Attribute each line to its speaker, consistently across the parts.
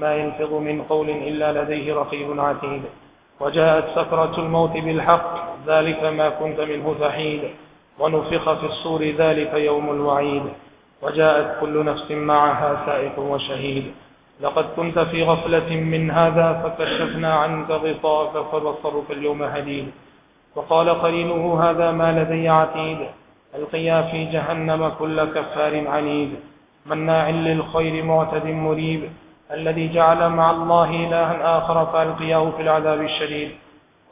Speaker 1: ما ينفض من قول إلا لديه رقيب عتيد. وجاءت سكرة الموت بالحق، ذلك ما كنت منه تحيد. ونفخ في الصور ذلك يوم الوعيد. وجاءت كل نفس معها سائق وشهيد. لقد كنت في غفلة من هذا، فكشفنا عنك غطاءك، فبصرك اليوم هديد. وقال قرينه، هذا ما لدي عتيد. القيا في جهنم كل كفار عنيد. مناع للخير معتد مريب. الذي جعل مع الله إلها آخر فألقياه في العذاب الشديد.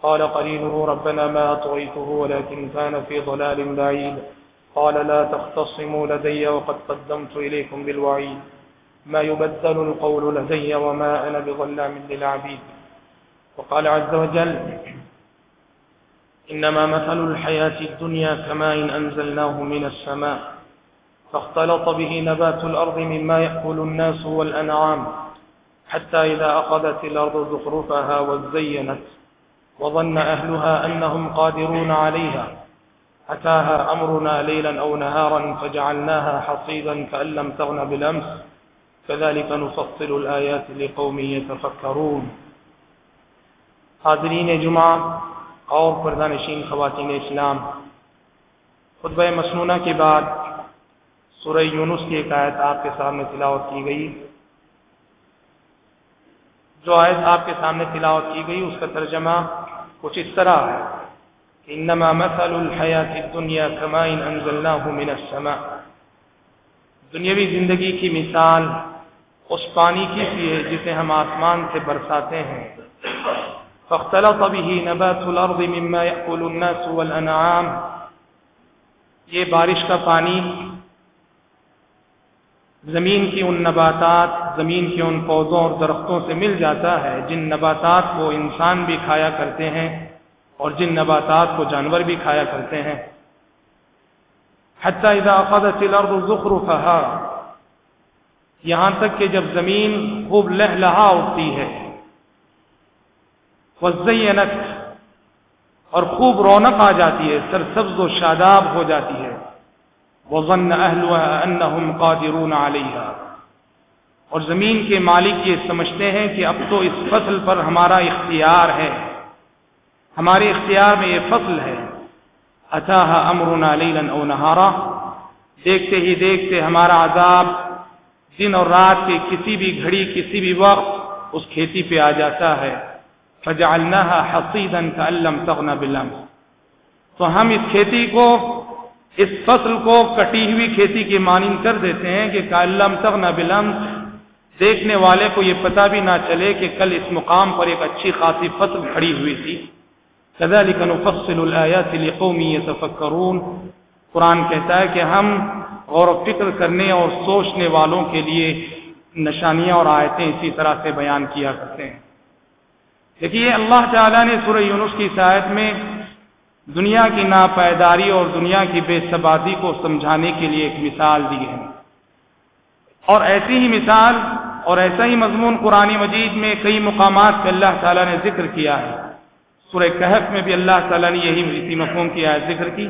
Speaker 1: قال قرينه ربنا ما أطغيته ولكن كان في ضلال بعيد. قال لا تختصموا لدي وقد قدمت إليكم بالوعيد. ما يبدل القول لدي وما أنا بظلام للعبيد. وقال عز وجل إنما مثل الحياة الدنيا كما إن أنزلناه من السماء. فاختلط به نبات الأرض مما يأكل الناس والأنعام. حتى إذا أخذت الأرض زخرفها وزينت وظن أهلها أنهم قادرون عليها. أتاها أمرنا ليلا أو نهارا فجعلناها حصيدا كأن لم تغن بالأمس. كذلك نفصل الآيات لقوم يتفكرون. حاضرین جمعہ اور پردانشین خواتین اسلام. خطبہ مسنونہ کے بعد سورہ یونس کی ایک آیت آپ کے سامنے تلاوت کی گئی. جو آیت آپ کے سامنے تلاوت کی گئی، اس کا ترجمہ کچھ اس طرح ہے۔ انما مثل الحیات الدنیا کما ان انزلناه من السماء۔ دنیاوی زندگی کی مثال اس پانی کی سی ہے جسے ہم آسمان سے برساتے ہیں۔ فاختلط به نبات الارض مما يأكل الناس والانعام۔ یہ بارش کا پانی زمین کی ان نباتات، زمین کے ان پودوں اور درختوں سے مل جاتا ہے۔ جن نباتات کو انسان بھی کھایا کرتے ہیں اور جن نباتات کو جانور بھی کھایا کرتے ہیں۔ حتی اذا اخذت الارض زخرفها یہاں تک کہ جب زمین خوب لہلہا اٹھتی ہے وزینت اور خوب رونق آ جاتی ہے، سرسبز و شاداب ہو جاتی ہے۔ وظن اهلها انهم قادرون عليها۔ اور زمین کے مالک یہ سمجھتے ہیں کہ اب تو اس فصل پر ہمارا اختیار ہے۔ ہمارے اختیار میں یہ فصل ہے۔ اتاها امرنا ليلا او نهارا۔ دیکھتے ہی دیکھتے ہمارا عذاب دن اور رات کے کسی بھی گھڑی، کسی بھی وقت اس کھیتی پہ آ جاتا ہے۔ فجعلناها حصيدا كأن لم تغن بالامس تو ہم اس کھیتی کو اس فصل کو کٹی ہوئی کھیتی کی مانند کر دیتے ہیں کہ کالم تک نہ بلم۔ دیکھنے والے کو یہ پتہ بھی نہ چلے کہ کل اس مقام پر ایک اچھی خاصی فصل کھڑی ہوئی تھی۔ كذلك نفصل الآيات لقوم يتفكرون قرآن کہتا ہے کہ ہم غور و فکر کرنے اور سوچنے والوں کے لیے نشانیاں اور آیتیں اسی طرح سے بیان کیا کرتے ہیں۔ دیکھیے، اللہ تعالیٰ نے سورہ یونس کی سایت میں دنیا کی ناپائیداری اور دنیا کی بے ثباتی کو سمجھانے کے لیے ایک مثال دی ہے۔ اور ایسی ہی مثال
Speaker 2: اور ایسا ہی مضمون قرآن مجید میں کئی مقامات پہ اللہ تعالیٰ نے ذکر کیا ہے۔ سورہ کہف میں بھی اللہ تعالیٰ نے یہی اسی مفہوم کی آیت ذکر کی۔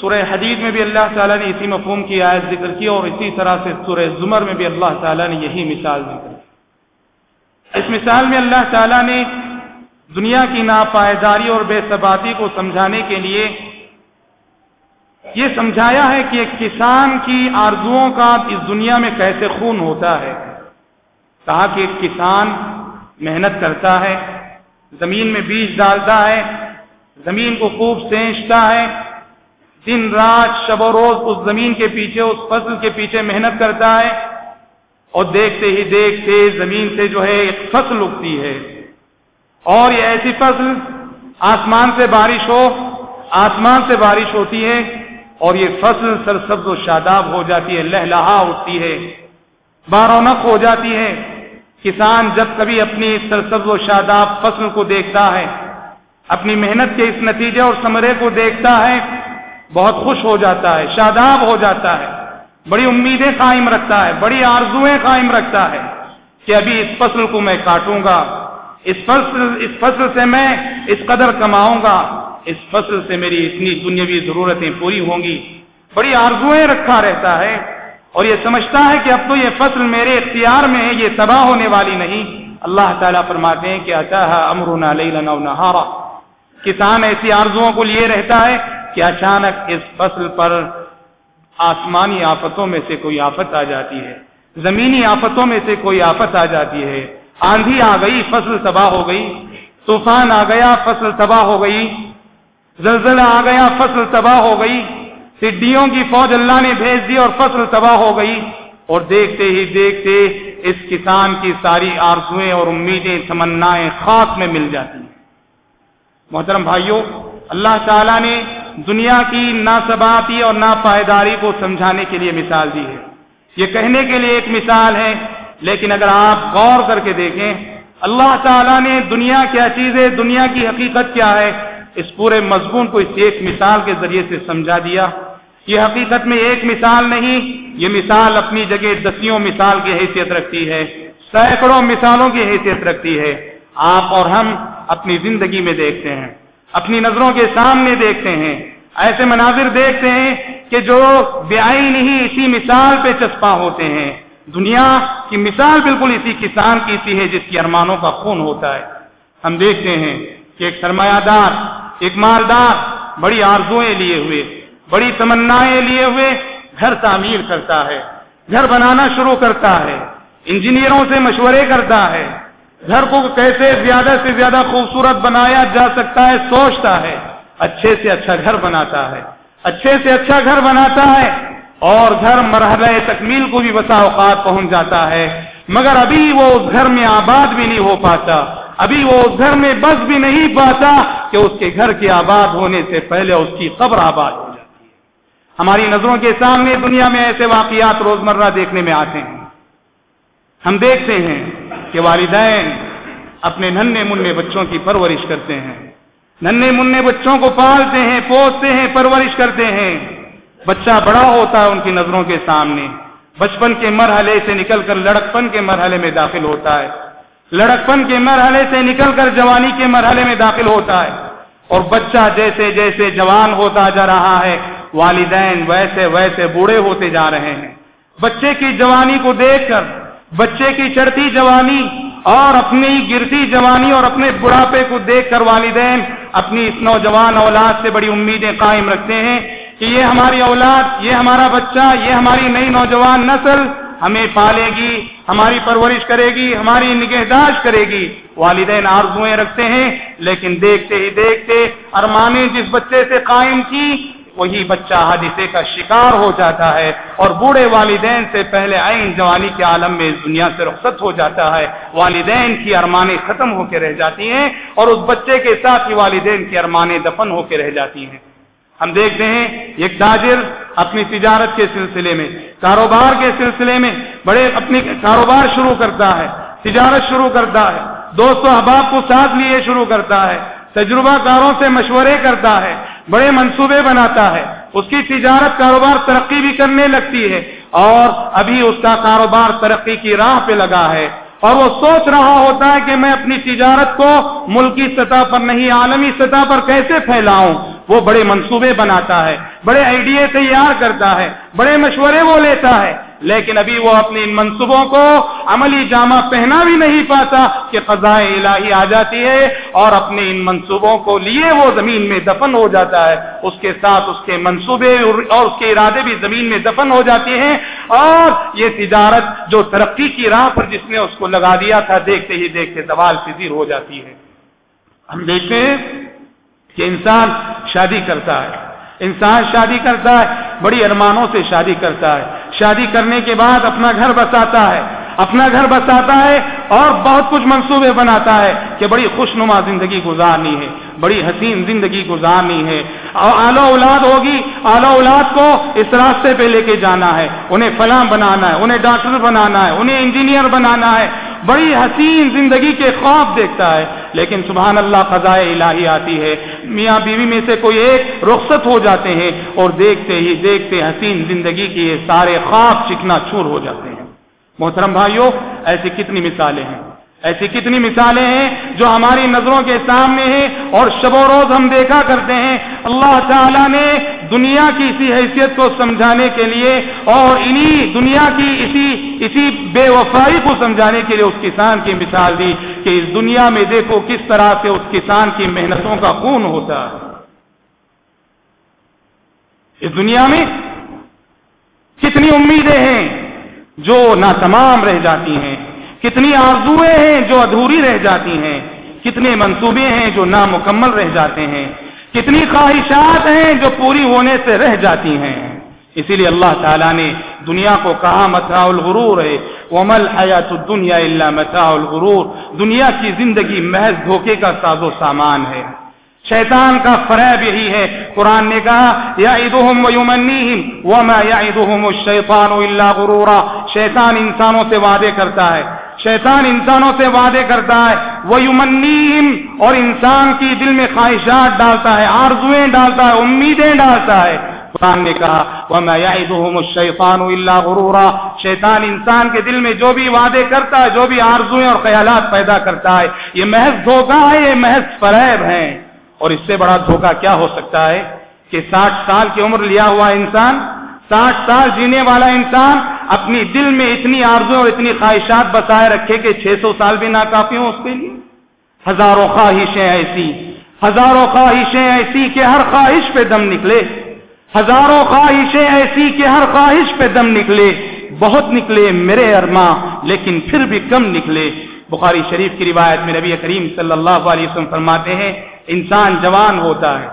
Speaker 2: سورہ حدید میں بھی اللہ تعالیٰ نے اسی مفہوم کی آیت ذکر کی اور اسی طرح سے سورہ زمر میں بھی اللہ تعالیٰ نے یہی مثال ذکر کی۔ اس مثال میں اللہ تعالیٰ نے دنیا کی ناپائیداری اور بے ثباتی کو سمجھانے کے لیے یہ سمجھایا ہے کہ ایک کسان کی آرزوؤں کا اس دنیا میں کیسے خون ہوتا ہے۔ کہا کہ ایک کسان محنت کرتا ہے، زمین میں بیج ڈالتا ہے، زمین کو خوب سینچتا ہے، دن رات شب و روز اس زمین کے پیچھے، اس فصل کے پیچھے محنت کرتا ہے اور دیکھتے ہی دیکھتے زمین سے جو ہے ایک فصل اگتی ہے۔ اور یہ ایسی فصل آسمان سے بارش ہو، آسمان سے بارش ہوتی ہے اور یہ فصل سرسبز و شاداب ہو جاتی ہے، لہلہا اٹھتی ہے، بارونق ہو جاتی ہے۔ کسان جب کبھی اپنی سرسبز و شاداب فصل کو دیکھتا ہے، اپنی محنت کے اس نتیجے اور سمرے کو دیکھتا ہے، بہت خوش ہو جاتا ہے، شاداب ہو جاتا ہے۔ بڑی امیدیں قائم رکھتا ہے، بڑی آرزویں قائم رکھتا ہے کہ ابھی اس فصل کو میں کاٹوں گا۔ اس فصل اس فصل سے میں اس قدر کماؤں گا، اس فصل سے میری اتنی دنیاوی ضرورتیں پوری ہوں گی۔ بڑی آرزویں رکھا رہتا ہے۔ اور یہ سمجھتا ہے کہ اب تو یہ فصل میرے اختیار میں ہے، یہ تباہ ہونے والی نہیں۔ اللہ تعالیٰ فرماتے ہیں کہ اچھا امرنا لیلنا نہارا۔ کسان ایسی آرزوؤں کو لیے رہتا ہے کہ اچانک اس فصل پر آسمانی آفتوں میں سے کوئی آفت آ جاتی ہے۔ زمینی آفتوں میں سے کوئی آفت آ جاتی ہے۔ آندھی آ گئی، فصل تباہ ہو گئی، طوفان آ گیا، فصل تباہ ہو گئی، زلزلہ آ گیا، فصل تباہ ہو گئی، سڈیوں کی فوج اللہ نے بھیج دی اور فصل تباہ ہو گئی۔ اور دیکھتے ہی دیکھتے اس کسان کی ساری آرزویں اور امیدیں، تمنائیں خاک میں مل جاتی ہیں۔ محترم بھائیوں، اللہ تعالیٰ نے دنیا کی ناسباتی اور ناپائیداری کو سمجھانے کے لیے مثال دی ہے۔ یہ کہنے کے لیے ایک مثال ہے لیکن اگر آپ غور کر کے دیکھیں، اللہ تعالیٰ نے دنیا کیا چیز ہے، دنیا کی حقیقت کیا ہے؟ اس پورے مضمون کو اس ایک مثال کے ذریعے سے سمجھا دیا۔ یہ حقیقت میں ایک مثال نہیں، یہ مثال اپنی جگہ دسیوں مثال کی حیثیت رکھتی ہے، سینکڑوں مثالوں کی حیثیت رکھتی ہے۔ آپ اور ہم اپنی زندگی میں دیکھتے ہیں، اپنی نظروں کے سامنے دیکھتے ہیں۔ ایسے مناظر دیکھتے ہیں کہ جو بیائی نہیں اسی مثال پہ چسپا ہوتے ہیں۔ دنیا کی مثال بالکل اسی کسان کی سی ہے جس کی ارمانوں کا خون ہوتا ہے۔ ہم دیکھتے ہیں کہ ایک سرمایہ دار، ایک مالدار بڑی آرزویں لیے ہوئے، بڑی تمنا لیے ہوئے گھر تعمیر کرتا ہے، گھر بنانا شروع کرتا ہے، انجینئروں سے مشورے کرتا ہے، گھر کو کیسے زیادہ سے زیادہ خوبصورت بنایا جا سکتا ہے سوچتا ہے، اچھے سے اچھا گھر بناتا ہے، اچھے سے اچھا گھر بناتا ہے۔ اور گھر مرحلہ تکمیل کو بھی بسا اوقات پہنچ جاتا ہے۔ مگر ابھی وہ اس گھر میں آباد بھی نہیں ہو پاتا۔ ابھی وہ اس گھر میں بس بھی نہیں پاتا کہ اس کے گھر کے آباد ہونے سے پہلے اس کی قبر آباد ہو جاتی ہماری نظروں کے سامنے دنیا میں ایسے واقعات روزمرہ دیکھنے میں آتے ہیں۔ ہم دیکھتے ہیں کہ والدین اپنے ننے منع بچوں کی پرورش کرتے ہیں۔ ننے منع بچوں کو پالتے ہیں، پوستے ہیں، پرورش کرتے ہیں۔ بچہ بڑا ہوتا ہے ان کی نظروں کے سامنے، بچپن کے مرحلے سے نکل کر لڑکپن کے مرحلے میں داخل ہوتا ہے۔ لڑکپن کے مرحلے سے نکل کر جوانی کے مرحلے میں داخل ہوتا ہے۔ اور بچہ جیسے جیسے جوان ہوتا جا رہا ہے، والدین ویسے ویسے بوڑھے ہوتے جا رہے ہیں۔ بچے کی جوانی کو دیکھ کر، بچے کی چڑھتی جوانی اور اپنی گرتی جوانی اور اپنے بڑھاپے کو دیکھ کر والدین اپنی اس نوجوان اولاد سے بڑی امیدیں قائم رکھتے ہیں۔ کہ یہ ہماری اولاد، یہ ہمارا بچہ، یہ ہماری نئی نوجوان نسل ہمیں پالے گی، ہماری پرورش کرے گی، ہماری نگہداشت کرے گی۔ والدین آرزویں رکھتے ہیں، لیکن دیکھتے ہی دیکھتے ارمانے جس بچے سے قائم کی وہی بچہ حادثے کا شکار ہو جاتا ہے اور بوڑھے والدین سے پہلے عین جوانی کے عالم میں اس دنیا سے رخصت ہو جاتا ہے۔ والدین کی ارمانیں ختم ہو کے رہ جاتی ہیں اور اس بچے کے ساتھ ہی والدین کی ارمانیں دفن ہو کے رہ جاتی ہیں۔ ہم دیکھتے ہیں ایک تاجر اپنی تجارت کے سلسلے میں، کاروبار کے سلسلے میں بڑے اپنی کاروبار شروع کرتا ہے، تجارت شروع کرتا ہے دوستوں احباب کو ساتھ لیے شروع کرتا ہے، تجربہ کاروں سے مشورے کرتا ہے، بڑے منصوبے بناتا ہے، اس کی تجارت کاروبار ترقی بھی کرنے لگتی ہے اور ابھی اس کا کاروبار ترقی کی راہ پہ لگا ہے۔ اور وہ سوچ رہا ہوتا ہے کہ میں اپنی تجارت کو ملکی سطح پر نہیں، عالمی سطح پر کیسے پھیلاؤں؟ وہ بڑے منصوبے بناتا ہے، بڑے آئیڈیا تیار کرتا ہے، بڑے مشورے وہ لیتا ہے۔ لیکن ابھی وہ اپنے ان منصوبوں کو عملی جامہ پہنا بھی نہیں پاتا کہ قضاء الہی آ جاتی ہے اور اپنے ان منصوبوں کو لیے وہ زمین میں دفن ہو جاتا ہے۔ اس کے ساتھ اس کے منصوبے اور اس کے ارادے بھی زمین میں دفن ہو جاتے ہیں۔ اور یہ تجارت جو ترقی کی راہ پر جس نے اس کو لگا دیا تھا، دیکھتے ہی دیکھتے سوال فضیر ہو جاتی ہے۔ ہم دیکھتے ہیں کہ انسان شادی کرتا ہے۔ انسان شادی کرتا ہے، بڑی ارمانوں سے شادی کرتا ہے۔ شادی کرنے کے بعد اپنا گھر بساتا ہے۔ اپنا گھر بساتا ہے اور بہت کچھ منصوبے بناتا ہے کہ بڑی خوش نما زندگی گزارنی ہے۔ بڑی حسین زندگی گزارنی ہے۔ اور اعلی اولاد ہوگی اعلی اولاد کو اس راستے پہ لے کے جانا ہے۔ انہیں فلاں بنانا ہے، انہیں ڈاکٹر بنانا ہے، انہیں انجینئر بنانا ہے۔ بڑی حسین زندگی کے خواب دیکھتا ہے۔ لیکن سبحان اللہ فضائے الہی آتی ہے۔ میاں بیوی میں سے کوئی ایک رخصت ہو جاتے ہیں اور دیکھتے ہی دیکھتے حسین زندگی کے یہ سارے خواب چکنا چور ہو جاتے ہیں۔ محترم بھائیوں ایسی کتنی مثالیں ہیں۔ ایسی کتنی مثالیں ہیں جو ہماری نظروں کے سامنے ہیں اور شب و روز ہم دیکھا کرتے ہیں۔ اللہ تعالیٰ نے دنیا کی اسی حیثیت کو سمجھانے کے لیے اور انہی دنیا کی اسی اسی بے وفائی کو سمجھانے کے لیے اس کسان کی مثال دی کہ اس دنیا میں دیکھو کس طرح سے اس کسان کی محنتوں کا خون ہوتا ہے۔ اس دنیا میں کتنی امیدیں ہیں جو نہ تمام رہ جاتی ہیں۔ کتنی آرزویں ہیں جو ادھوری رہ جاتی ہیں، کتنے منصوبے ہیں جو نامکمل رہ جاتے ہیں، کتنی خواہشات ہیں جو پوری ہونے سے رہ جاتی ہیں۔ اسی لیے اللہ تعالیٰ نے دنیا کو کہا متا الغرور ہے۔ ومل حیات دنیا اللہ متا الغرور۔ دنیا کی زندگی محض دھوکے کا ساز و سامان ہے۔ شیطان کا فریب یہی ہے۔ قرآن نے کہا یا وما یعدهم الشیطان الا غرورا۔ شیطان انسانوں سے وعدے کرتا ہے۔ شیطان انسانوں سے وعدے کرتا ہے۔ وہ اور انسان کی دل میں خواہشات ڈالتا ہے آرزویں ڈالتا ہے، امیدیں ڈالتا ہے۔ قرآن نے کہا وہ میں شیفان اللہ غرورا۔ شیطان انسان کے دل میں جو بھی وعدے کرتا ہے، جو بھی آرزویں اور خیالات پیدا کرتا ہے، یہ محض دھوکہ ہے، یہ محض فریب ہے اور اس سے بڑا دھوکہ کیا ہو سکتا ہے کہ ساٹھ سال کی عمر لیا ہوا انسان ساٹھ سال جینے والا انسان اپنی دل میں اتنی آرزو اور اتنی خواہشات بسائے رکھے کہ چھ سو سال بھی ناکافی ہوں اس کے لیے۔ ہزاروں خواہشیں ایسی، ہزاروں خواہشیں ایسی کہ ہر خواہش پہ دم نکلے۔ ہزاروں خواہشیں ایسی کہ ہر خواہش پہ دم نکلے۔ بہت نکلے میرے ارماں لیکن پھر بھی کم نکلے۔ بخاری شریف کی روایت میں نبی کریم صلی اللہ علیہ وسلم فرماتے ہیں، انسان جوان ہوتا ہے۔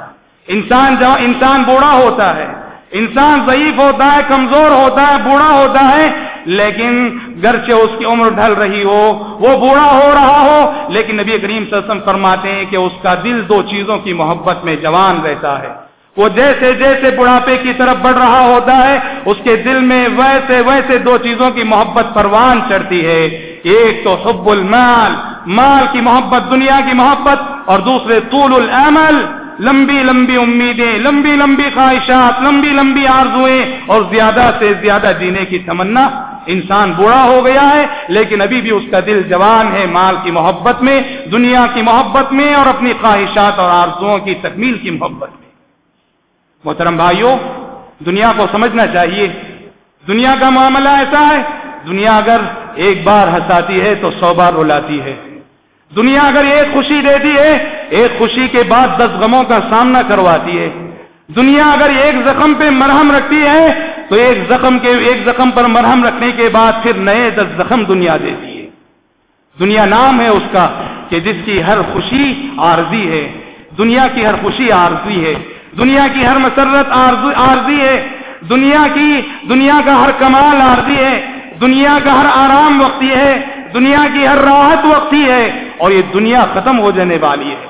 Speaker 2: انسان انسان بوڑھا ہوتا ہے۔ انسان ضعیف ہوتا ہے، کمزور ہوتا ہے، بوڑھا ہوتا ہے، لیکن گرچہ اس کی عمر ڈھل رہی ہو، وہ بوڑھا ہو رہا ہو، لیکن نبی کریم صلی اللہ علیہ وسلم فرماتے ہیں کہ اس کا دل دو چیزوں کی محبت میں جوان رہتا ہے۔ وہ جیسے جیسے بڑھاپے کی طرف بڑھ رہا ہوتا ہے، اس کے دل میں ویسے ویسے دو چیزوں کی محبت پروان چڑھتی ہے۔ ایک تو حب المال، مال کی محبت، دنیا کی محبت، اور دوسرے طول العمل۔ لمبی لمبی امیدیں، لمبی لمبی خواہشات، لمبی لمبی آرزویں اور زیادہ سے زیادہ جینے کی تمنا۔ انسان بوڑھا ہو گیا ہے، لیکن ابھی بھی اس کا دل جوان ہے مال کی محبت میں، دنیا کی محبت میں اور اپنی خواہشات اور آرزوؤں کی تکمیل کی محبت میں۔ محترم بھائیوں، دنیا کو سمجھنا چاہیے۔ دنیا کا معاملہ ایسا ہے، دنیا اگر ایک بار ہنساتی ہے تو سو بار رلاتی ہے۔ دنیا اگر ایک خوشی دیتی ہے، ایک خوشی کے بعد دس غموں کا سامنا کرواتی ہے۔ دنیا اگر ایک زخم پہ مرہم رکھتی ہے، تو ایک زخم کے، ایک زخم پر مرہم رکھنے کے بعد پھر نئے دس زخم دنیا دیتی ہے دنیا نام ہے اس کا کہ جس کی ہر خوشی عارضی ہے۔ دنیا کی ہر خوشی عارضی ہے۔ دنیا کی ہر مسرت عارضی ہے۔ دنیا کی، دنیا کا ہر کمال عارضی ہے۔ دنیا کا ہر آرام وقتی ہے۔ دنیا کی ہر راحت وقتی ہے۔ اور یہ دنیا ختم ہو جانے والی ہے۔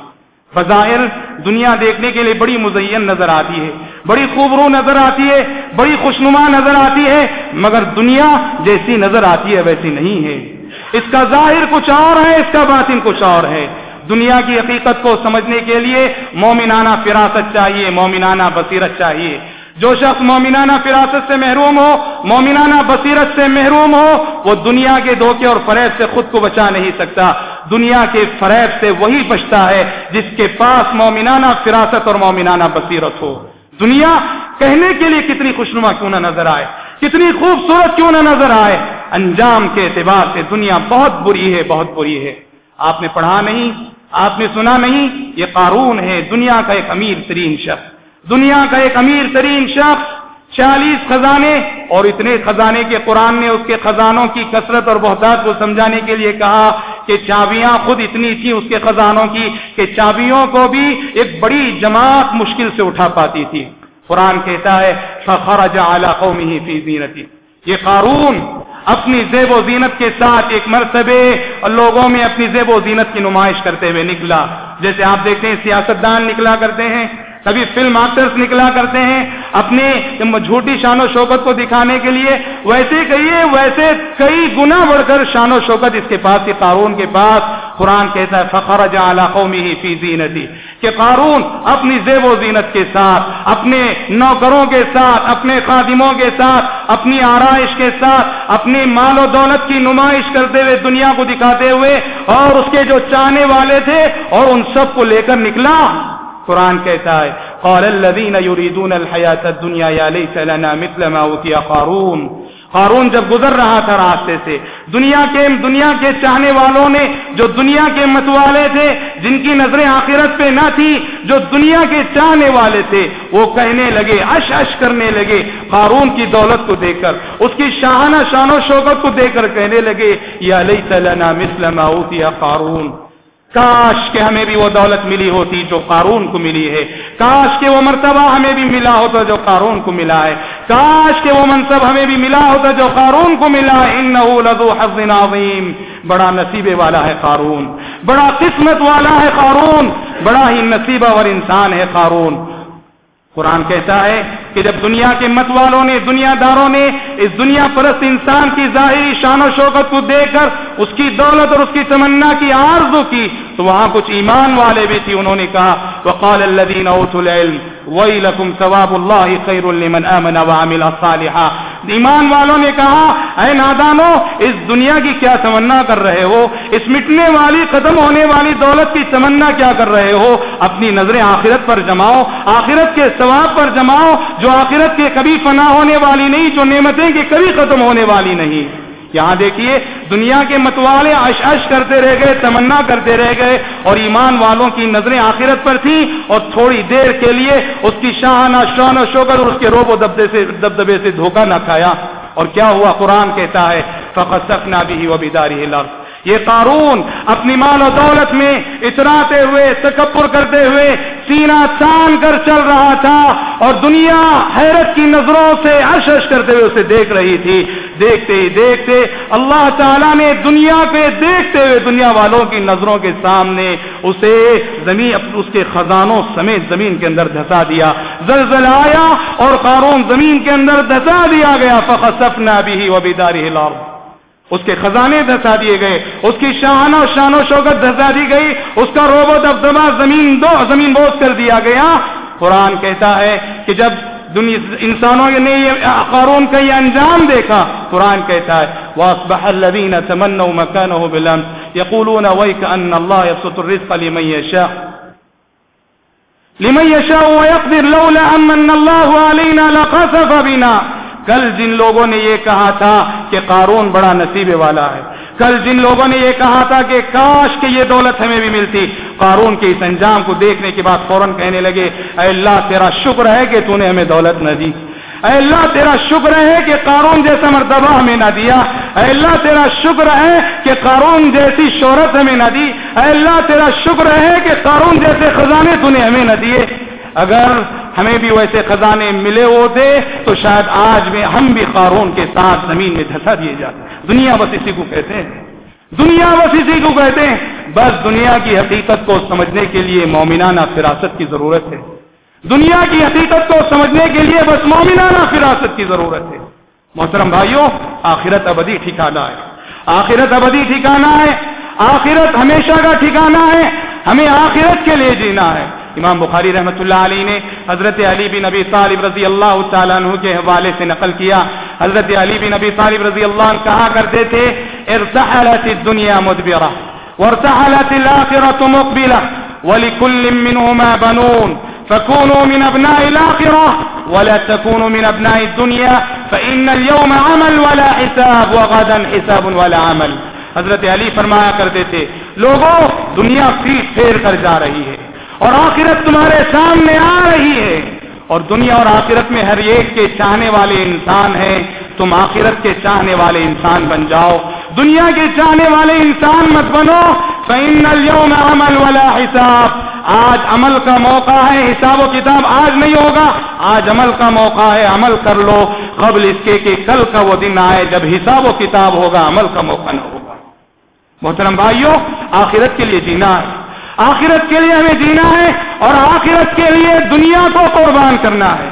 Speaker 2: بظاہر دنیا دیکھنے کے لیے بڑی مزین نظر آتی ہے۔ بڑی خوبرو نظر آتی ہے۔ بڑی خوشنما نظر آتی ہے۔ مگر دنیا جیسی نظر آتی ہے ویسی نہیں ہے۔ اس کا ظاہر کچھ اور ہے، اس کا باطن کچھ اور ہے۔ دنیا کی حقیقت کو سمجھنے کے لیے مومنانہ فراست چاہیے، مومنانہ بصیرت چاہیے۔ جو شخص مومنانہ فراست سے محروم ہو، مومنانہ بصیرت سے محروم ہو، وہ دنیا کے دھوکے اور فریب سے خود کو بچا نہیں سکتا۔ دنیا کے فریب سے وہی بچتا ہے جس کے پاس مومنانہ فراست اور مومنانہ بصیرت ہو۔ دنیا کہنے کے لیے کتنی خوشنما کیوں نہ نظر آئے، کتنی خوبصورت کیوں نہ نظر آئے۔ انجام کے اعتبار سے دنیا بہت بری ہے، بہت بری ہے۔ آپ نے پڑھا نہیں، آپ نے سنا نہیں، یہ قارون ہے، دنیا کا ایک امیر ترین شخص۔ دنیا کا ایک امیر ترین شخص چالیس خزانے، اور اتنے خزانے کے قرآن نے اس کے خزانوں کی کثرت اور بہتات کو سمجھانے کے لیے کہا کہ چابیاں خود اتنی تھی اس کے خزانوں کی کہ چابیوں کو بھی ایک بڑی جماعت مشکل سے اٹھا پاتی تھی۔ قرآن کہتا ہے قومی فی زینتی یہ قارون اپنی زیب و زینت کے ساتھ ایک مرتبے اور لوگوں میں اپنی زیب و زینت کی نمائش کرتے ہوئے نکلا۔ جیسے آپ دیکھتے ہیں، سیاستدان نکلا کرتے ہیں۔ کبھی فلم آکٹرس نکلا کرتے ہیں اپنے جھوٹی شان و شوکت کو دکھانے کے لیے۔ ویسے کہیے، ویسے کئی گنا بڑھ کر شان و شوکت اس کے پاس کے قارون کے پاس قرآن کہتا ہے فخر قومی ہی فی زینتی کہ قارون اپنی زیب و زینت کے ساتھ، اپنے نوکروں کے ساتھ، اپنے خادموں کے ساتھ، اپنی آرائش کے ساتھ، اپنی مال و دولت کی نمائش کرتے ہوئے دنیا کو دکھاتے ہوئے اور اس کے جو چاہنے والے تھے اور ان سب کو لے کر نکلا۔ قرآن کہتا ہے، قال الذين يريدون الحياة الدنيا يا ليت لنا مثل ما اوتي قارون۔ قارون جب گزر رہا تھا راستے سے، دنیا کے دنیا کے چاہنے والوں نے جو دنیا کے متوالے تھے، جن کی نظریں آخرت پہ نہ تھی، جو دنیا کے چاہنے والے تھے، وہ کہنے لگے، اش اش کرنے لگے۔ قارون کی دولت کو دیکھ کر، اس کی شاہانہ شان و شوکت کو دیکھ کر کہنے لگے، یا لیت لنا مثل ما اوتي قارون۔ کاش کہ ہمیں بھی وہ دولت ملی ہوتی جو قارون کو ملی ہے۔ کاش کہ وہ مرتبہ ہمیں بھی ملا ہوتا جو قارون کو ملا ہے۔ کاش کہ وہ منصب ہمیں بھی ملا ہوتا جو قارون کو ملا ہے۔ لذو حظ عظیم۔ بڑا نصیبے والا ہے قارون۔ بڑا قسمت والا ہے قارون۔ بڑا ہی نصیبہ اور انسان ہے قارون۔ قرآن کہتا ہے کہ جب دنیا کے مت والوں نے، دنیا داروں نے، اس دنیا پرست انسان کی ظاہری شان و شوکت کو دیکھ کر اس کی دولت اور اس کی تمنا کی آرزو کی، تو وہاں کچھ ایمان والے بھی تھی انہوں نے کہا، وقال الذين اوتوا العلم ويلكم ثواب الله خير لمن امن وعمل صالحا۔ ایمان والوں نے کہا، اے نادانو، اس دنیا کی کیا تمنا کر رہے ہو؟ اس مٹنے والی ختم ہونے والی دولت کی تمنا کیا کر رہے ہو؟ اپنی نظریں آخرت پر جماؤ، آخرت کے ثواب پر جماؤ جو آخرت کے کبھی فنا ہونے والی نہیں، جو نعمتیں کی کبھی ختم ہونے والی نہیں۔ یہاں دیکھیے، دنیا کے متوالے اش اش کرتے رہ گئے، تمنا کرتے رہ گئے، اور ایمان والوں کی نظریں آخرت پر تھیں، اور تھوڑی دیر کے لیے اس کی شاہانہ شان و شوگر اور اس کے روب و دبدے سے، دبدبے سے دھوکہ نہ کھایا۔ اور کیا ہوا؟ قرآن کہتا ہے فقط سکنا بھی وہ بیداری لفظ یہ قارون اپنی مال و دولت میں اتراتے ہوئے، تکبر کرتے ہوئے سینا تان کر چل رہا تھا اور دنیا حیرت کی نظروں سے اشش کرتے ہوئے اسے دیکھ رہی تھی۔ دیکھتے ہی دیکھتے اللہ تعالیٰ نے دنیا پہ دیکھتے ہوئے دنیا والوں کی نظروں کے سامنے اسے زمین، اس کے خزانوں سمیت زمین کے اندر دھسا دیا۔ زلزل آیا اور قارون زمین کے اندر دھسا دیا گیا۔ فخصفنا بھی وہ بیداری ہلاؤ اس کے خزانے دھسا دیے گئے، اس کی شاہانہ و شان و شوکت دھسا دی گئی، اس کا روب و دبدبا زمین دو، زمین بوس کر دیا گیا۔ قرآن کہتا ہے کہ جب دنیا انسانوں نے یہ قارون کا یہ انجام دیکھا، قرآن کہتا ہے، وَأَصْبَحَ الَّذِينَ تَمَنَّوْا مَكَانَهُ بِالْأَمْسِ۔ يَقُولُونَ وَيْكَ أَنَّ اللَّهَ يَبْسُطُ الرِّزْقَ لِمَن يَشَاءُ۔ لِمَن يَشَاءُ وَيَقْدِرُ لَوْلَا أَمَّنَّ اللَّهُ عَلَيْنَا لَخَسَفَ بِنَا۔ کل جن لوگوں نے یہ کہا تھا کہ قارون بڑا نصیبے والا ہے، کل جن لوگوں نے یہ کہا تھا کہ کاش کہ یہ دولت ہمیں بھی ملتی۔ قارون کے اس انجام کو دیکھنے کے بعد فوراً کہنے لگے، اے اللہ تیرا شکر ہے کہ تو نے ہمیں دولت نہ دی۔ اے اللہ تیرا شکر ہے کہ قارون جیسا مرتبہ ہمیں نہ دیا۔ اے اللہ تیرا شکر ہے کہ قارون جیسی شہرت ہمیں نہ دی۔ اے اللہ تیرا شکر ہے کہ قارون جیسے خزانے تو نے ہمیں نہ دیے۔ اگر ہمیں بھی ویسے خزانے ملے ہوتے تو شاید آج میں ہم بھی قارون کے ساتھ زمین میں دھسا دیے جاتے دنیا بس اسی کو کہتے ہیں۔ دنیا بس اسی کو کہتے ہیں۔ بس دنیا کی حقیقت کو سمجھنے کے لیے مومنانہ فراست کی ضرورت ہے۔ دنیا کی حقیقت کو سمجھنے کے لیے بس مومنانہ فراست کی ضرورت ہے۔ محترم بھائیوں آخرت ابدی ٹھکانا ہے۔ آخرت ابدی ٹھکانا ہے۔ آخرت ہمیشہ کا ٹھکانا ہے۔ ہمیں آخرت کے لیے جینا ہے۔ امام بخاری رحمۃ اللہ علی نے حضرت علی بن نبی طالب رضی اللہ تعالیٰ عنہ کے حوالے سے نقل کیا۔ حضرت علی بن نبی طالب رضی اللہ عنہ کہا کرتے تھے، ارتحلت الدنیا مدبرہ وارتحلت الاخرة مقبلة ولكل منهما بنون فكونوا من ابناء الاخرة ولا تكونوا من ابناء الدنيا فإن اليوم عمل ولا حساب وغدا حساب ولا عمل۔ حضرت علی فرمایا کرتے تھے، لوگوں، دنیا پیٹ پھیر کر جا رہی ہے۔ اور آخرت تمہارے سامنے آ رہی ہے۔ اور دنیا اور آخرت میں ہر ایک کے چاہنے والے انسان ہیں۔ تم آخرت کے چاہنے والے انسان بن جاؤ۔ دنیا کے چاہنے والے انسان مت بنو۔ فإن اليوم عمل ولا حساب۔ آج عمل کا موقع ہے۔ حساب و کتاب آج نہیں ہوگا۔ آج عمل کا موقع ہے۔ عمل کر لو۔ قبل اس کے کہ کل کا وہ دن آئے۔ جب حساب و کتاب ہوگا، عمل کا موقع نہ ہوگا۔ محترم بھائیوں آخرت کے لیے جینا ہے آخرت کے لیے ہمیں جینا ہے اور آخرت کے لیے دنیا کو قربان کرنا ہے۔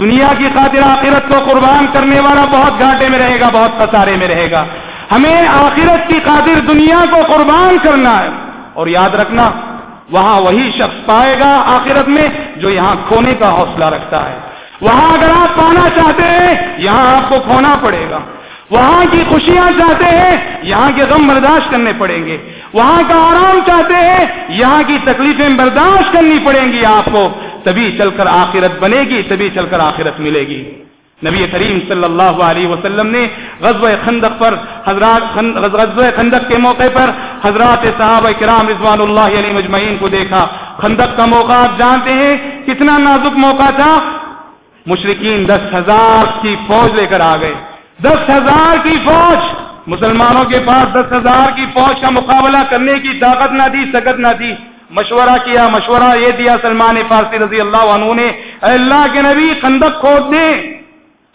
Speaker 2: دنیا کی خاطر آخرت کو قربان کرنے والا بہت گھاٹے میں رہے گا، بہت خسارے میں رہے گا۔ ہمیں آخرت کی خاطر دنیا کو قربان کرنا ہے۔ اور یاد رکھنا، وہاں وہی شخص پائے گا آخرت میں جو یہاں کھونے کا حوصلہ رکھتا ہے۔ وہاں اگر آپ پانا چاہتے ہیں، یہاں آپ کو کھونا پڑے گا۔ وہاں کی خوشیاں چاہتے ہیں، یہاں کے غم برداشت کرنے پڑیں گے۔ وہاں کا آرام چاہتے ہیں، یہاں کی تکلیفیں برداشت کرنی پڑیں گی آپ کو۔ تبھی چل کر آخرت بنے گی، تبھی چل کر آخرت ملے گی۔ نبی کریم صلی اللہ علیہ وسلم نے غزوہ خندق پر، حضرات غزوہ خندق کے موقع پر حضرات صحابہ کرام رضوان اللہ علیہ مجمعین کو دیکھا۔ خندق کا موقع آپ جانتے ہیں، کتنا نازک موقع تھا۔ مشرقین دس ہزار کی فوج لے کر آ گئے۔ دس ہزار کی فوج، مسلمانوں کے پاس دس ہزار کی فوج کا مقابلہ کرنے کی طاقت نہ دی سکت نہ دی۔ مشورہ کیا، مشورہ یہ دیا سلمان فارسی رضی اللہ عنہ نے۔ اے اللہ کے نبی، خندق کھود دیں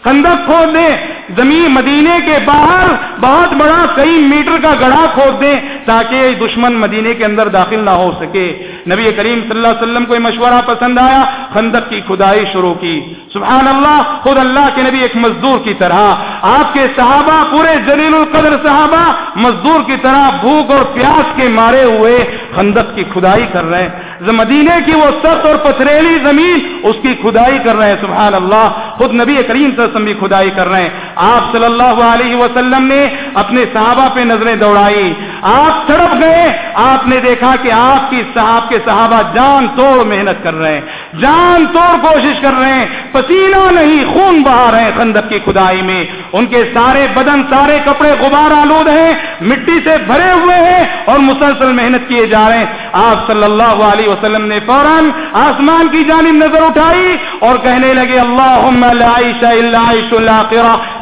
Speaker 2: خندق کھود دیں، زمین مدینے کے باہر بہت بڑا کئی میٹر کا گڑھا کھود دیں تاکہ دشمن مدینے کے اندر داخل نہ ہو سکے۔ نبی کریم صلی اللہ علیہ وسلم کو یہ مشورہ پسند آیا، خندق کی کھدائی شروع کی۔ سبحان اللہ، خود اللہ کے نبی ایک مزدور کی طرح۔ آپ کے صحابہ، پورے جلیل القدر صحابہ مزدور کی طرح بھوک اور پیاس کے مارے ہوئے خندق کی کھدائی کر رہے ہیں۔ مدینے کی وہ سخت اور پتھریلی زمین اس کی کھدائی کر رہے ہیں۔ سبحان اللہ خود نبی کریم صلی اللہ علیہ وسلم بھی کھدائی کر رہے ہیں۔ آپ صلی اللہ علیہ وسلم نے اپنے صحابہ پہ نظریں دوڑائی۔ آپ تڑپ گئے۔ آپ نے دیکھا کہ آپ کی صحاب کے صحابہ جان توڑ محنت کر رہے ہیں۔ جان توڑ کوشش کر رہے ہیں، پسینہ نہیں، خون بہا رہے ہیں خندق کی کھدائی میں۔ ان کے سارے بدن، سارے کپڑے غبار آلود ہیں، مٹی سے بھرے ہوئے ہیں اور مسلسل محنت کیے جا رہے ہیں۔ آپ صلی اللہ علیہ وسلم نے فوراً آسمان کی جانب نظر اٹھائی اور کہنے لگے اللہ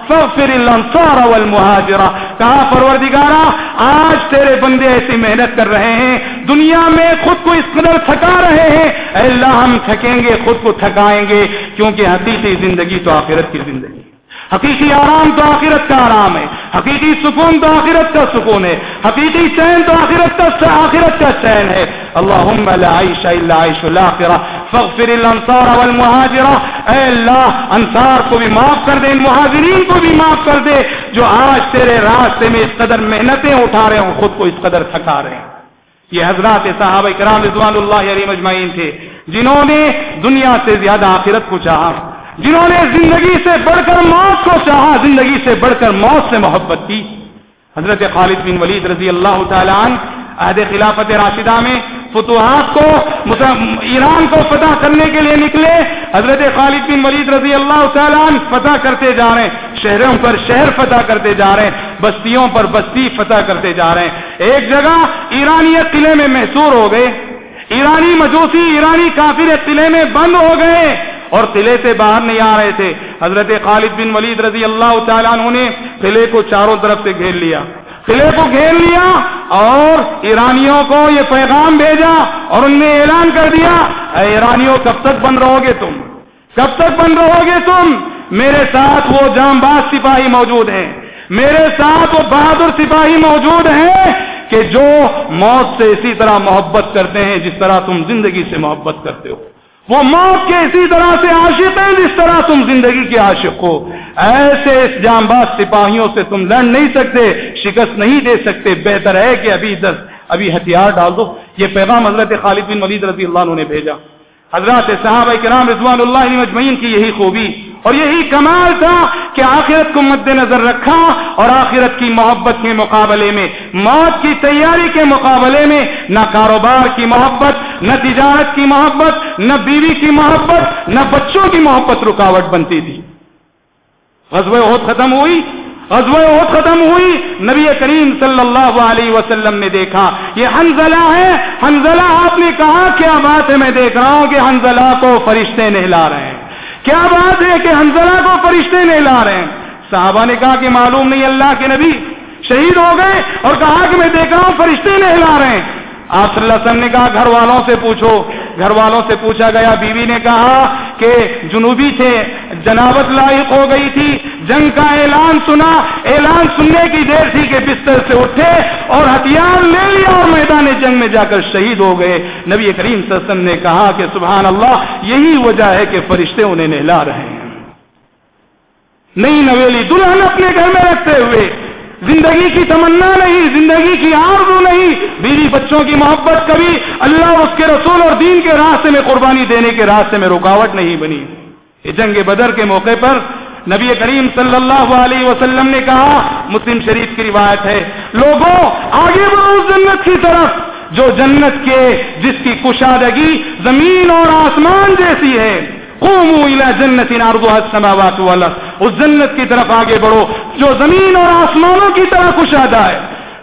Speaker 2: فاغفر الانصار والمہاجرہ کہا پروردگارا، آج تیرے بندے ایسی محنت کر رہے ہیں، دنیا میں خود کو اس قدر تھکا رہے ہیں۔ اے اللہ، ہم تھکیں گے، خود کو تھکائیں گے، کیونکہ حقیقی زندگی تو آخرت کی زندگی حقیقی آرام تو آخرت کا آرام ہے، حقیقی سکون تو آخرت کا سکون ہے، حقیقی چین تو آخرت کا آخرت کا چین ہے۔ اللہم لا عیش الا عیش الاخرہ، فاغفر الانصار والمہاجرہ۔ اے اللہ، انصار کو بھی معاف کر دے مہاجرین کو بھی معاف کر دے، جو آج تیرے راستے میں اس قدر محنتیں اٹھا رہے ہوں، خود کو اس قدر تھکا رہے ہیں۔ یہ حضرات صحابہ کرام رضوان اللہ علیہ مجمعین تھے، جنہوں نے دنیا سے زیادہ آخرت کو چاہا۔ جنہوں نے زندگی سے بڑھ کر موت کو چاہا، زندگی سے بڑھ کر موت سے محبت کی۔ حضرت خالد بن ولید رضی اللہ تعالیٰ عہد خلافت راشدہ میں فتوحات کو ایران کو فتح کرنے کے لیے نکلے۔ حضرت خالد بن ولید رضی اللہ تعالیٰ فتح کرتے جا رہے ہیں۔ شہروں پر شہر فتح کرتے جا رہے ہیں۔ بستیوں پر بستی فتح کرتے جا رہے ہیں۔ ایک جگہ ایرانی قلعے میں محسور ہو گئے۔ ایرانی مجوسی، ایرانی کافر قلعے میں بند ہو گئے۔ اور قلعے سے باہر نہیں آ رہے تھے۔ حضرت خالد بن ولید رضی اللہ تعالیٰ عنہ نے قلعے کو چاروں طرف سے گھیر لیا۔ قلعے کو گھیر لیا اور ایرانیوں کو یہ پیغام بھیجا اور ان نے اعلان کر دیا، اے ایرانیوں، کب تک بند رہو گے تم؟ کب تک بند رہو گے تم؟ میرے ساتھ وہ جام باز سپاہی موجود ہیں۔ میرے ساتھ وہ بہادر سپاہی موجود ہیں کہ جو موت سے اسی طرح محبت کرتے ہیں جس طرح تم زندگی سے محبت کرتے ہو۔ وہ موت کے اسی طرح سے عاشق ہیں جس طرح تم زندگی کے عاشق ہو۔ ایسے اس جام باز سپاہیوں سے تم لڑ نہیں سکتے، شکست نہیں دے سکتے۔ بہتر ہے کہ ابھی ادھر ابھی ہتھیار ڈال دو۔ یہ پیغام حضرت خالد بن ولید رضی اللہ عنہ نے بھیجا۔ حضرات صحابہ کرام رضوان اللہ مجمعین کی یہی خوبی اور یہی کمال تھا کہ آخرت کو مد نظر رکھا اور آخرت کی محبت کے مقابلے میں، موت کی تیاری کے مقابلے میں نہ کاروبار کی محبت، نہ تجارت کی محبت، نہ بیوی کی محبت، نہ بچوں کی محبت رکاوٹ بنتی تھی۔ غزوہ عہد ختم ہوئی غزوہ عہد ختم ہوئی، نبی کریم صلی اللہ علیہ وسلم نے دیکھا، یہ حنزلہ ہے حنزلہ آپ نے کہا، کیا بات ہے، میں دیکھ رہا ہوں کہ حنزلہ کو فرشتے نہلا رہے ہیں۔ کیا بات ہے کہ حنزلہ کو فرشتے نہلا رہے ہیں؟ صحابہ نے کہا کہ معلوم نہیں اللہ کے نبی شہید ہو گئے اور کہا کہ میں دیکھ رہا ہوں فرشتے نہلا رہے ہیں۔ آپ صلی اللہ علیہ وسلم نے کہا، گھر والوں سے پوچھو۔ گھر والوں سے پوچھا گیا، بیوی نے کہا کہ جنوبی تھے، جنابت لائق ہو گئی تھی۔ جنگ کا اعلان سنا۔ اعلان سننے کی دیر تھی کہ بستر سے اٹھے اور ہتھیار لے لیا اور میدان جنگ میں جا کر شہید ہو گئے۔ نبی کریم صلی اللہ علیہ وسلم نے کہا کہ سبحان اللہ، یہی وجہ ہے کہ فرشتے انہیں نہلا رہے ہیں۔ نئی نویلی دلہن اپنے گھر میں رکھتے ہوئے زندگی کی تمنا نہیں، زندگی کی آرزو نہیں۔ بیوی بچوں کی محبت کبھی اللہ اس کے رسول اور دین کے راستے میں قربانی دینے کے راستے میں رکاوٹ نہیں بنی۔ یہ جنگ بدر کے موقع پر نبی کریم صلی اللہ علیہ وسلم نے کہا، مسلم شریف کی روایت ہے، لوگوں، آگے بڑھو جنت کی طرف۔ جو جنت کے، جس کی کشادگی زمین اور آسمان جیسی ہے۔ قوموا الى جنت عرضها السماوات والارض. اس جنت کی طرف آگے بڑھو، جو زمین اور آسمانوں کی طرح کشادہ ہے۔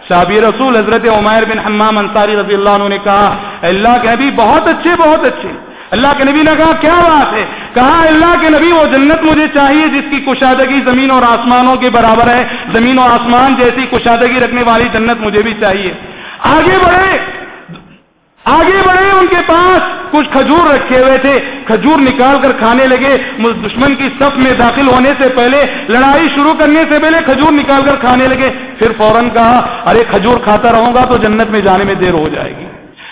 Speaker 2: صحابی رسول حضرت عمیر بن حمام انصاری رضی اللہ عنہ نے کہا اللہ کے نبی، بہت اچھے بہت اچھے۔ اللہ کے نبی نے کہا، کیا بات ہے؟ کہا اللہ کے نبی، وہ جنت مجھے چاہیے جس کی کشادگی زمین اور آسمانوں کے برابر ہے۔ زمین اور آسمان جیسی کشادگی رکھنے والی جنت مجھے بھی چاہیے۔ آگے بڑھے آگے بڑھے ان کے پاس۔ کچھ کھجور رکھے ہوئے تھے، کھجور نکال کر کھانے لگے۔ دشمن کی صف میں داخل ہونے سے پہلے، لڑائی شروع کرنے سے پہلے کھجور نکال کر کھانے لگے۔ پھر فوراً کہا، ارے کھجور کھاتا رہوں گا تو جنت میں جانے میں دیر ہو جائے گی۔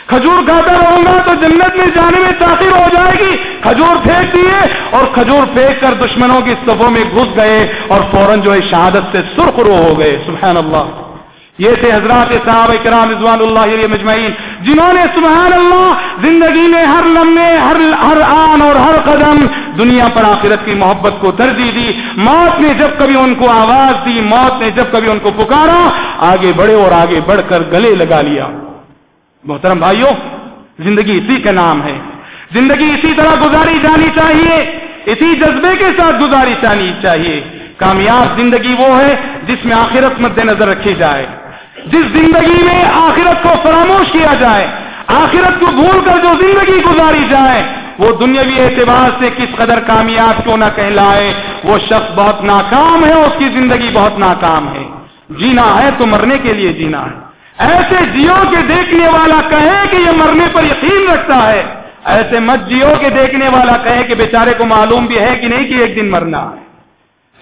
Speaker 2: کھجور کھاتا رہوں گا تو جنت میں جانے میں تاخیر ہو جائے گی۔ کھجور پھینک دیے اور کھجور پھینک کر دشمنوں کی صفوں میں گھس گئے اور فوراً جو ہے شہادت سے سرخ رو ہو گئے۔ سبحان اللہ۔ یہ تھے حضرات صاحب کرام رضوان اللہ علیہ مجمعین، جنہوں نے سبحان اللہ زندگی میں ہر لمحے، ہر ہر آن اور ہر قدم دنیا پر آخرت کی محبت کو ترجیح دی۔ موت نے جب کبھی ان کو آواز دی، موت نے جب کبھی ان کو پکارا، آگے بڑھے اور آگے بڑھ کر گلے لگا لیا۔ محترم بھائیوں، زندگی اسی کا نام ہے۔ زندگی اسی طرح گزاری جانی چاہیے، اسی جذبے کے ساتھ گزاری جانی چاہیے۔ کامیاب زندگی وہ ہے جس میں آخرت مد نظر رکھی جائے۔ جس زندگی میں آخرت کو فراموش کیا جائے، آخرت کو بھول کر جو زندگی گزاری جائے، وہ دنیاوی اعتبار سے کس قدر کامیاب کیوں نہ کہلائے، وہ شخص بہت ناکام ہے، اس کی زندگی بہت ناکام ہے۔ جینا ہے تو مرنے کے لیے جینا ہے۔ ایسے جیو کے دیکھنے والا کہے کہ یہ مرنے پر یقین رکھتا ہے۔ ایسے مت جیو کے دیکھنے والا کہے کہ بیچارے کو معلوم بھی ہے کہ نہیں کہ ایک دن مرنا ہے۔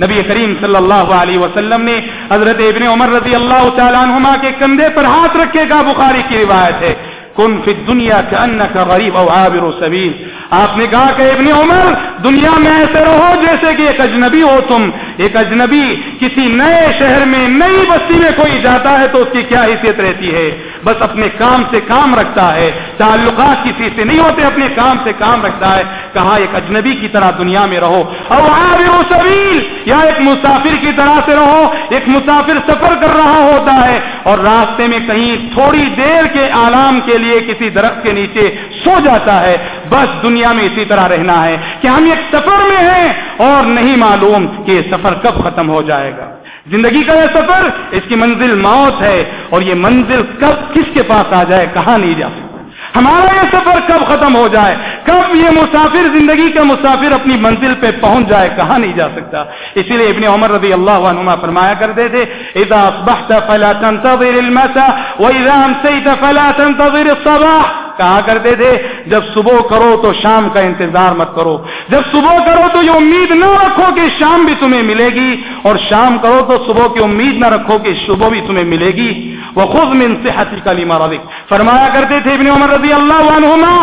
Speaker 2: نبی کریم صلی اللہ علیہ وسلم نے حضرت ابن عمر رضی اللہ تعالیٰ عنہما کے کندھے پر ہاتھ رکھے گا، بخاری کی روایت ہے، کن فی دنیا کا ان کا غریب او عابر سبیل۔ آپ نے کہا کہ ابن عمر، دنیا میں ایسے رہو جیسے کہ ایک اجنبی ہو تم۔ ایک اجنبی کسی نئے شہر میں نئی بستی میں کوئی جاتا ہے تو اس کی کیا حیثیت رہتی ہے؟ بس اپنے کام سے کام رکھتا ہے۔ تعلقات کسی سے نہیں ہوتے، اپنے کام سے کام رکھتا ہے۔ کہا ایک اجنبی کی طرح دنیا میں رہو۔ اور عابر سبیل، یا ایک مسافر کی طرح سے رہو۔ ایک مسافر سفر کر رہا ہوتا ہے اور راستے میں کہیں تھوڑی دیر کے آرام کے لیے کسی درخت کے نیچے سو جاتا ہے۔ بس دنیا دنیا میں اسی طرح رہنا ہے کہ ہم ایک سفر میں ہیں اور نہیں معلوم کہ یہ سفر کب ختم ہو جائے گا۔ زندگی کا یہ سفر، اس کی منزل موت ہے اور یہ منزل کب، کس کے پاس آ جائے، کہاں نہیں جا سکتا۔ ہمارا یہ سفر کب ختم ہو جائے، کب یہ مسافر، زندگی کا مسافر اپنی منزل پہ پہنچ جائے، کہاں نہیں جا سکتا۔ اسی لیے ابن عمر رضی اللہ عنہ فرمایا کرتے تھے، اذا اصبحت فلا تنتظر المساء واذا امسيت فلا تنتظر الصباح. کہا کرتے تھے، جب صبح کرو تو شام کا انتظار مت کرو۔ جب صبح کرو تو یہ امید نہ رکھو کہ شام بھی تمہیں ملے گی، اور شام کرو تو صبح کی امید نہ رکھو کہ صبح بھی تمہیں ملے گی۔ وہ خود من صحت کلی مرادک فرمایا کرتے تھے ابن عمر رضی اللہ عنہما،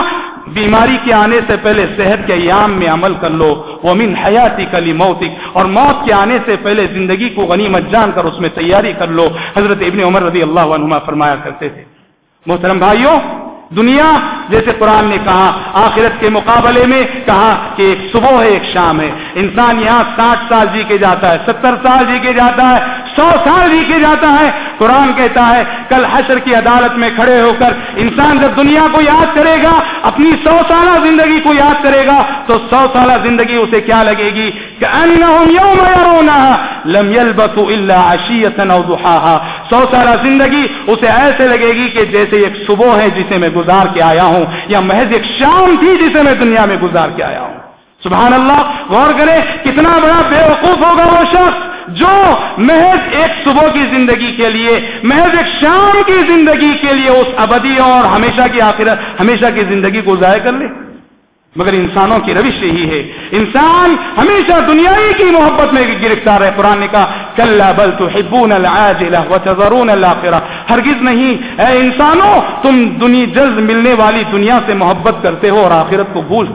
Speaker 2: بیماری کے آنے سے پہلے صحت کے ایام میں عمل کر لو۔ وہ من حیاتی کلی موتک اور موت کے آنے سے پہلے زندگی کو غنیمت جان کر اس میں تیاری کر لو۔ حضرت ابن عمر رضی اللہ عنہما فرمایا کرتے تھے۔ محترم بھائیوں دنیا، جیسے قرآن نے کہا، آخرت کے مقابلے میں کہا کہ ایک صبح ہے، ایک شام ہے۔ انسان یہاں ساٹھ سال جی کے جاتا ہے، ستر سال جی کے جاتا ہے، سو سال جی کے جاتا ہے۔ قرآن کہتا ہے، کل حشر کی عدالت میں کھڑے ہو کر انسان جب دنیا کو یاد کرے گا، اپنی سو سالہ زندگی کو یاد کرے گا، تو سو سالہ زندگی اسے کیا لگے گی؟ کہ لم سو سالہ زندگی اسے ایسے لگے گی کہ جیسے ایک صبح ہے جسے میں گزار کے آیا ہوں، یا محض ایک شام تھی جسے میں دنیا میں گزار کے آیا ہوں۔ سبحان اللہ، غور کرے، کتنا بڑا بے وقوف ہوگا وہ شخص جو محض ایک صبح کی زندگی کے لیے، محض ایک شام کی زندگی کے لیے اس ابدی اور ہمیشہ کی آخرت، ہمیشہ کی زندگی کو ضائع کر لے۔ مگر انسانوں کی روش یہی ہے۔ انسان ہمیشہ دنیائی کی محبت میں گرفتار ہے۔ قرآن کا کل بل تو حبون وتذرون الاخرہ۔ ہرگز نہیں، اے انسانوں، تم دنیا جلد ملنے والی دنیا سے محبت کرتے ہو اور آخرت کو بھول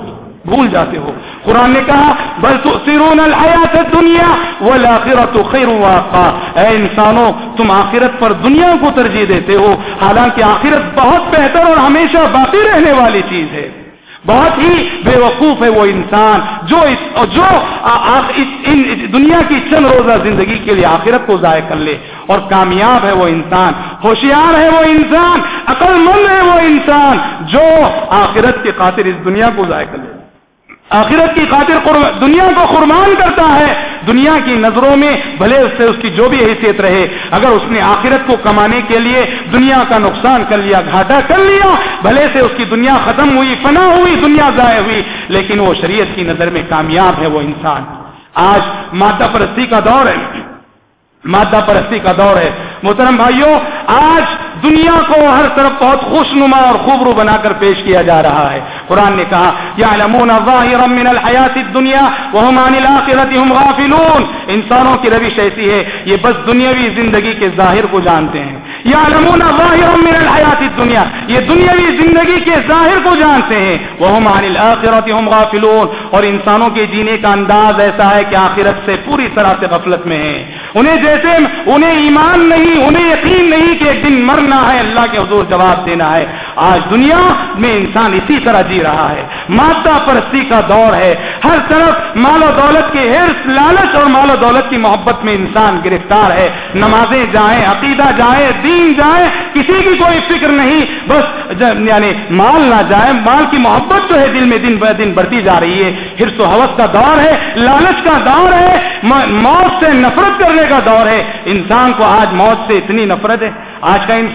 Speaker 2: بھول جاتے ہو۔ قرآن نے کہا، بل تؤثرون الحیات الدنیا والآخرت خیر واقع۔ اے انسانوں، تم آخرت پر دنیا کو ترجیح دیتے ہو۔ حالانکہ آخرت بہت بہتر اور ہمیشہ باقی رہنے والی چیز ہے۔ بہت ہی بے وقوف ہے وہ انسان جو اس جو ان دنیا کی چند روزہ زندگی کے لیے آخرت کو ضائع کر لے اور کامیاب ہے وہ انسان، ہوشیار ہے وہ انسان عقل مند ہے وہ انسان جو آخرت کے خاطر اس دنیا کو ضائع کر لے۔ آخرت کی خاطر دنیا کو قربان کرتا ہے۔ دنیا کی نظروں میں بھلے اس سے اس کی جو بھی حیثیت رہے، اگر اس نے آخرت کو کمانے کے لیے دنیا کا نقصان کر لیا، گھاٹا کر لیا، بھلے سے اس کی دنیا ختم ہوئی، فنا ہوئی، دنیا ضائع ہوئی، لیکن وہ شریعت کی نظر میں کامیاب ہے، وہ انسان۔ آج مادہ پرستی کا دور ہے۔ مادہ پرستی کا دور ہے۔ محترم بھائیوں آج دنیا کو ہر طرف بہت خوش نما اور خوبرو بنا کر پیش کیا جا رہا ہے۔ قرآن نے کہا یا من الحیات دنیا غافلون۔ انسانوں کی روش ایسی ہے، یہ بس دنیاوی زندگی کے ظاہر کو جانتے ہیں۔ یا من الحیات دنیا یہ دنیاوی زندگی کے ظاہر کو جانتے ہیں۔ وہ هم غافلون۔ اور انسانوں کے جینے کا انداز ایسا ہے کہ آخرت سے پوری طرح سے غفلت میں ہے انہیں جیسے، انہیں ایمان نہیں، انہیں یقین نہیں کہ ایک دن مر مرنا ہے، اللہ کے حضور جواب دینا ہے۔ آج دنیا میں انسان اسی طرح جی رہا ہے۔ مادہ پرستی کا دور ہے۔ ہر طرف مال و دولت کے حرص لالچ اور مال و دولت کی محبت میں انسان گرفتار ہے۔ نمازیں جائیں، عقیدہ جائے دین جائے کسی کی کوئی فکر نہیں۔ بس یعنی مال نہ جائے، مال کی محبت جو ہے دل میں دن دن بڑھتی جا رہی ہے۔ حرص و حوث کا دور ہے، لالچ کا دور ہے موت سے نفرت کرنے کا دور ہے۔ انسان کو آج موت سے اتنی نفرت ہے۔ آج کا انسان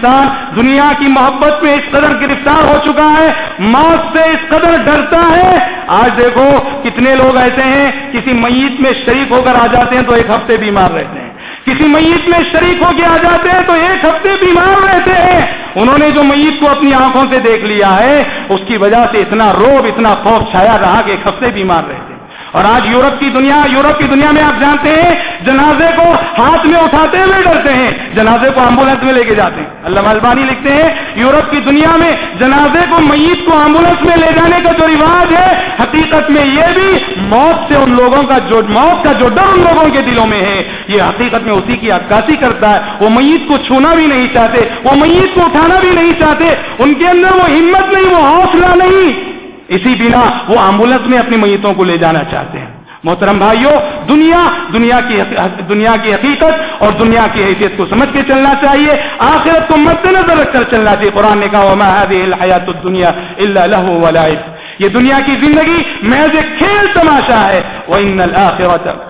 Speaker 2: دنیا کی محبت میں اس قدر گرفتار ہو چکا ہے، موت سے اس قدر ڈرتا ہے۔ آج دیکھو کتنے لوگ ایسے ہیں، کسی میت میں شریک ہو کر آ جاتے ہیں تو ایک ہفتے بیمار رہتے ہیں۔ کسی میت میں شریک ہو کے آ جاتے ہیں تو ایک ہفتے بیمار رہتے ہیں۔ انہوں نے جو میت کو اپنی آنکھوں سے دیکھ لیا ہے، اس کی وجہ سے اتنا روب، اتنا خوف چھایا رہا کہ ایک ہفتے بیمار رہتے ہیں۔ اور آج یورپ کی دنیا، یورپ کی دنیا میں آپ جانتے ہیں، جنازے کو ہاتھ میں اٹھاتے ہوئے ڈرتے ہیں، جنازے کو ایمبولینس میں لے کے جاتے ہیں۔ اللہ البانی لکھتے ہیں، یورپ کی دنیا میں جنازے کو میت کو ایمبولینس میں لے جانے کا جو رواج ہے، حقیقت میں یہ بھی موت سے ان لوگوں کا جو، موت کا جو ڈر ان لوگوں کے دلوں میں ہے، یہ حقیقت میں اسی کی عکاسی کرتا ہے۔ وہ میت کو چھونا بھی نہیں چاہتے، وہ میت کو اٹھانا بھی نہیں چاہتے، ان کے اندر وہ ہمت نہیں، وہ حوصلہ نہیں۔ اسی بنا وہ ایمبولینس میں اپنی میتوں کو لے جانا چاہتے ہیں۔ محترم بھائیوں دنیا دنیا کی دنیا کی حقیقت اور دنیا کی حیثیت کو سمجھ کے چلنا چاہیے۔ آخرت کو مد نظر رکھ کر چلنا چاہیے۔ قرآن نے کہا الحیات الدنیا اللہ یہ دنیا کی زندگی محض ایک کھیل تماشا ہے۔ وہ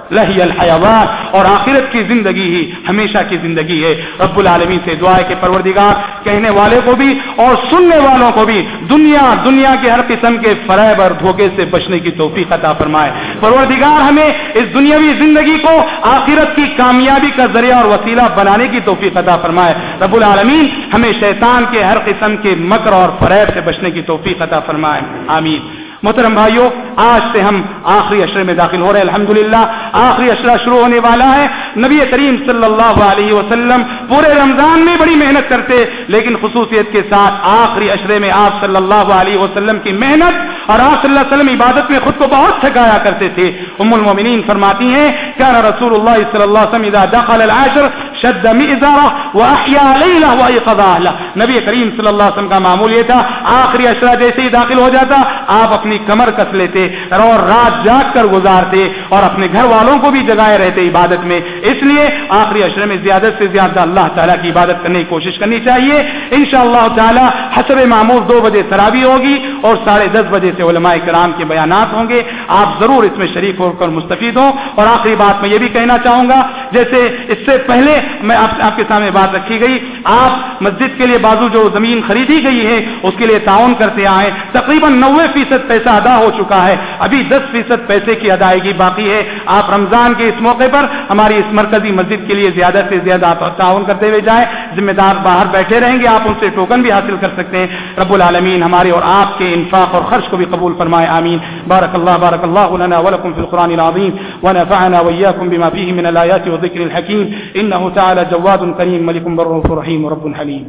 Speaker 2: ان لہی الحیوان، اور آخرت کی زندگی ہی ہمیشہ کی زندگی ہے۔ رب العالمین سے دعا ہے کہ پروردگار، کہنے والے کو بھی اور سننے والوں کو بھی دنیا دنیا کے ہر قسم کے فریب اور دھوکے سے بچنے کی توفیق عطا فرمائے۔ پروردگار، ہمیں اس دنیاوی زندگی کو آخرت کی کامیابی کا ذریعہ اور وسیلہ بنانے کی توفیق عطا فرمائے۔ رب العالمین، ہمیں شیطان کے ہر قسم کے مکر اور فریب سے بچنے کی توفیق عطا فرمائے۔ آمین۔ محترم بھائیوں آج سے ہم آخری اشرے میں داخل ہو رہے ہیں، الحمدللہ، آخری اشرہ شروع ہونے والا ہے۔ نبی کریم صلی اللہ علیہ وسلم پورے رمضان میں بڑی محنت کرتے، لیکن خصوصیت کے ساتھ آخری اشرے میں آپ صلی اللہ علیہ وسلم کی محنت اور آپ صلی اللہ علیہ وسلم عبادت میں خود کو بہت تھکایا کرتے تھے۔ ام المومنین فرماتی ہیں کیا رسول اللہ صلی اللہ علیہ وسلم اذا دخل العاشر شد مئزرہ واحیا لیلہ وایقضا اہلہ نبی کریم صلی اللہ علیہ وسلم کا معمول یہ تھا، آخری اشرا جیسے ہی داخل ہو جاتا، آپ اپنی کمر کس لیتے اور رات جاگ کر گزارتے اور اپنے گھر والوں کو بھی جگائے رہتے عبادت میں۔ اس لیے آخری اشرے میں زیادہ سے زیادہ اللہ تعالیٰ کی عبادت کرنے کی کوشش کرنی چاہیے۔ ان شاء اللہ تعالیٰ حسب معمول دو بجے ترابی ہوگی اور ساڑھے دس بجے سے علماء کرام کے بیانات ہوں گے۔ آپ ضرور اس میں شریک ہو کر مستفید ہوں۔ اور آخری بات میں یہ بھی کہنا چاہوں گا، جیسے اس سے پہلے میں آپ آپ کے سامنے بات رکھی گئی۔ آپ مسجد کے لیے بازو جو زمین خریدی گئی ہے، اس کے لیے تعاون کرتے آئے، تقریباً نوے فیصد پیسہ ادا ہو چکا ہے۔ ابھی دس فیصد پیسے کی ادائیگی باقی ہے۔ آپ رمضان کے اس موقع پر ہماری اس مرکزی مسجد کے لیے زیادہ سے زیادہ تعاون کرتے ہوئے جائیں۔ ذمہ دار باہر بیٹھے رہیں گے، آپ ان سے ٹوکن بھی حاصل کر سکتے ہیں۔ رب العالمین ہمارے اور آپ کے انفاق اور خرچ کو بھی قبول فرمائے، آمین۔ بارک اللہ بارک اللہ لنا ولکم فی القرآن العظیم۔ ونفعنا وإياكم بما فيه من الآيات وذكر الحكيم إنه تعالى جواد كريم ملك بر رحيم رب حليم